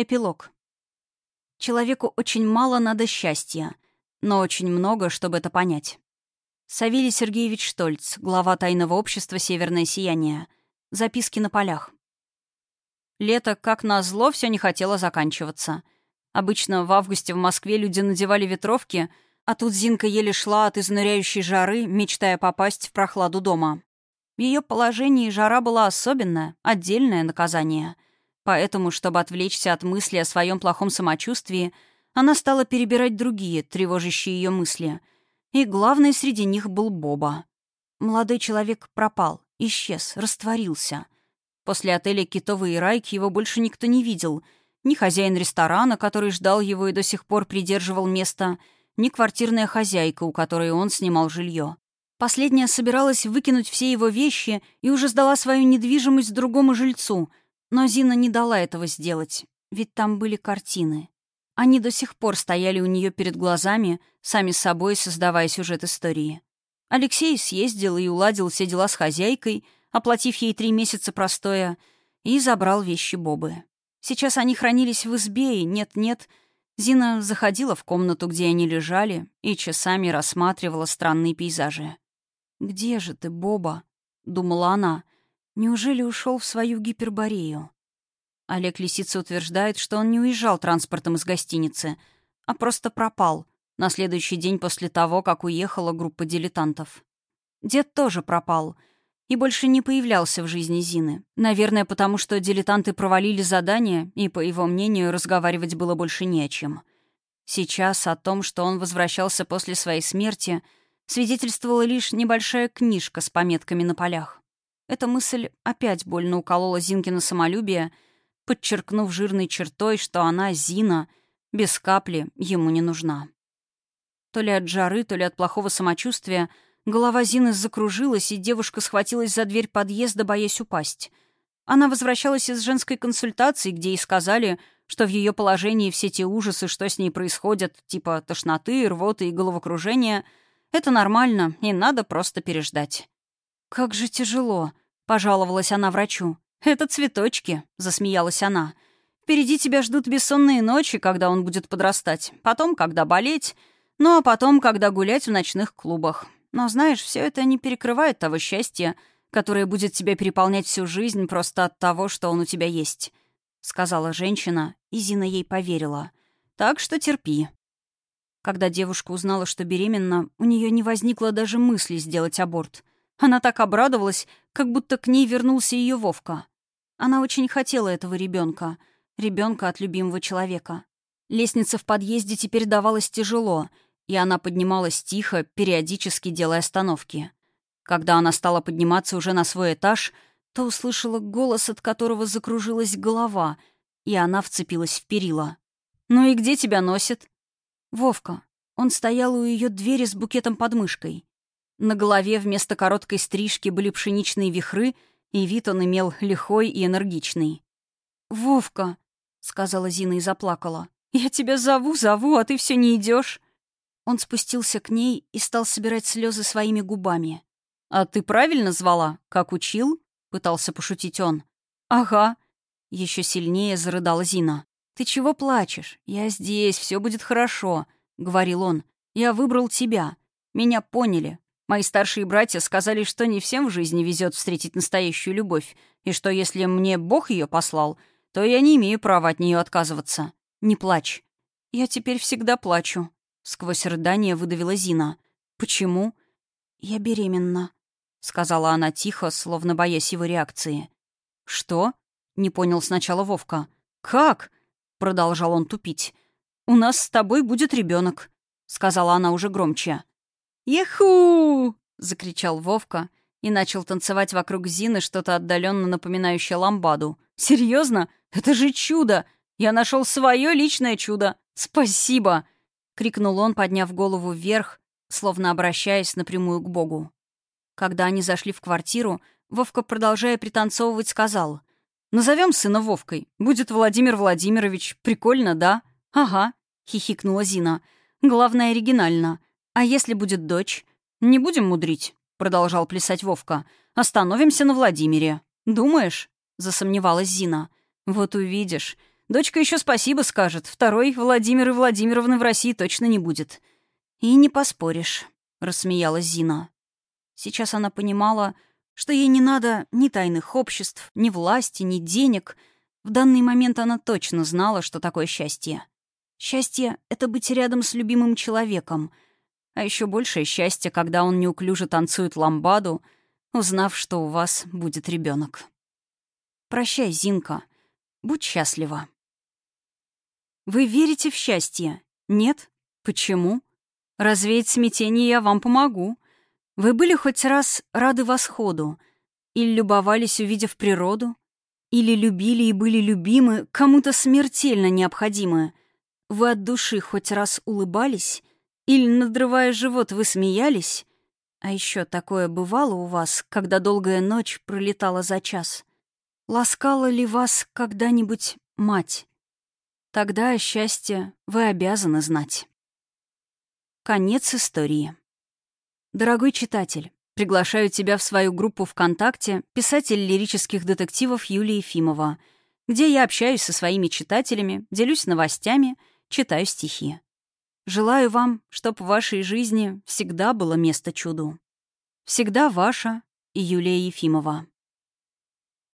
Эпилог. Человеку очень мало надо счастья, но очень много, чтобы это понять. Савелий Сергеевич Штольц, глава тайного общества «Северное сияние». Записки на полях. Лето, как назло, все не хотело заканчиваться. Обычно в августе в Москве люди надевали ветровки, а тут Зинка еле шла от изнуряющей жары, мечтая попасть в прохладу дома. В ее положении жара была особенная, отдельное наказание — Поэтому, чтобы отвлечься от мысли о своем плохом самочувствии, она стала перебирать другие, тревожащие ее мысли. И главный среди них был Боба. Молодой человек пропал, исчез, растворился. После отеля «Китовый рай» его больше никто не видел. Ни хозяин ресторана, который ждал его и до сих пор придерживал место, ни квартирная хозяйка, у которой он снимал жилье. Последняя собиралась выкинуть все его вещи и уже сдала свою недвижимость другому жильцу — но Зина не дала этого сделать, ведь там были картины. Они до сих пор стояли у нее перед глазами, сами собой создавая сюжет истории. Алексей съездил и уладил все дела с хозяйкой, оплатив ей три месяца простоя, и забрал вещи Бобы. Сейчас они хранились в избе, и нет-нет, Зина заходила в комнату, где они лежали, и часами рассматривала странные пейзажи. «Где же ты, Боба?» — думала она. Неужели ушел в свою гиперборею? Олег Лисица утверждает, что он не уезжал транспортом из гостиницы, а просто пропал на следующий день после того, как уехала группа дилетантов. Дед тоже пропал и больше не появлялся в жизни Зины. Наверное, потому что дилетанты провалили задание, и, по его мнению, разговаривать было больше не о чем. Сейчас о том, что он возвращался после своей смерти, свидетельствовала лишь небольшая книжка с пометками на полях. Эта мысль опять больно уколола Зинкина самолюбие, подчеркнув жирной чертой, что она, Зина, без капли ему не нужна. То ли от жары, то ли от плохого самочувствия голова Зины закружилась, и девушка схватилась за дверь подъезда, боясь упасть. Она возвращалась из женской консультации, где ей сказали, что в ее положении все те ужасы, что с ней происходят, типа тошноты, рвоты и головокружения, это нормально, и надо просто переждать. «Как же тяжело», — пожаловалась она врачу. «Это цветочки», — засмеялась она. «Впереди тебя ждут бессонные ночи, когда он будет подрастать. Потом, когда болеть. Ну, а потом, когда гулять в ночных клубах. Но, знаешь, все это не перекрывает того счастья, которое будет тебя переполнять всю жизнь просто от того, что он у тебя есть», — сказала женщина, и Зина ей поверила. «Так что терпи». Когда девушка узнала, что беременна, у нее не возникло даже мысли сделать аборт — она так обрадовалась, как будто к ней вернулся ее Вовка. Она очень хотела этого ребенка, ребенка от любимого человека. Лестница в подъезде теперь давалась тяжело, и она поднималась тихо, периодически делая остановки. Когда она стала подниматься уже на свой этаж, то услышала голос, от которого закружилась голова, и она вцепилась в перила. «Ну и где тебя носит?» «Вовка». Он стоял у ее двери с букетом под мышкой. На голове вместо короткой стрижки были пшеничные вихры, и вид он имел лихой и энергичный. «Вовка», — сказала Зина и заплакала, — «я тебя зову, зову, а ты все не идешь. Он спустился к ней и стал собирать слезы своими губами. «А ты правильно звала? Как учил?» — пытался пошутить он. «Ага». Еще сильнее зарыдала Зина. «Ты чего плачешь? Я здесь, все будет хорошо», — говорил он. «Я выбрал тебя. Меня поняли. Мои старшие братья сказали, что не всем в жизни везет встретить настоящую любовь, и что если мне Бог ее послал, то я не имею права от нее отказываться. Не плачь. Я теперь всегда плачу. Сквозь рыдание выдавила Зина. Почему? Я беременна, сказала она тихо, словно боясь его реакции. Что? Не понял сначала Вовка. Как? Продолжал он тупить. У нас с тобой будет ребенок, сказала она уже громче. «Яху!» — закричал Вовка и начал танцевать вокруг Зины что-то отдаленно напоминающее ламбаду. «Серьезно? Это же чудо! Я нашел свое личное чудо! Спасибо!» — крикнул он, подняв голову вверх, словно обращаясь напрямую к Богу. Когда они зашли в квартиру, Вовка, продолжая пританцовывать, сказал. «Назовем сына Вовкой. Будет Владимир Владимирович. Прикольно, да?» «Ага», — хихикнула Зина. «Главное, оригинально. «А если будет дочь?» «Не будем мудрить», — продолжал плясать Вовка. «Остановимся на Владимире». «Думаешь?» — засомневалась Зина. «Вот увидишь. Дочка еще спасибо скажет. Второй Владимир и Владимировны в России точно не будет. И не поспоришь, рассмеялась Зина. Сейчас она понимала, что ей не надо ни тайных обществ, ни власти, ни денег. В данный момент она точно знала, что такое счастье. Счастье — это быть рядом с любимым человеком. А еще большее счастье, когда он неуклюже танцует ламбаду, узнав, что у вас будет ребенок. Прощай, Зинка. Будь счастлива. Вы верите в счастье? Нет? Почему? Развеять смятение я вам помогу. Вы были хоть раз рады восходу? Или любовались, увидев природу? Или любили и были любимы, кому-то смертельно необходимы? Вы от души хоть раз улыбались? Или, надрывая живот, вы смеялись? А еще такое бывало у вас, когда долгая ночь пролетала за час? Ласкала ли вас когда-нибудь мать? Тогда счастье вы обязаны знать. Конец истории. Дорогой читатель, приглашаю тебя в свою группу ВКонтакте «Писатель лирических детективов Юлия Ефимова», где я общаюсь со своими читателями, делюсь новостями — читаю стихи. Желаю вам, чтоб в вашей жизни всегда было место чуду. Всегда ваша Юлия Ефимова.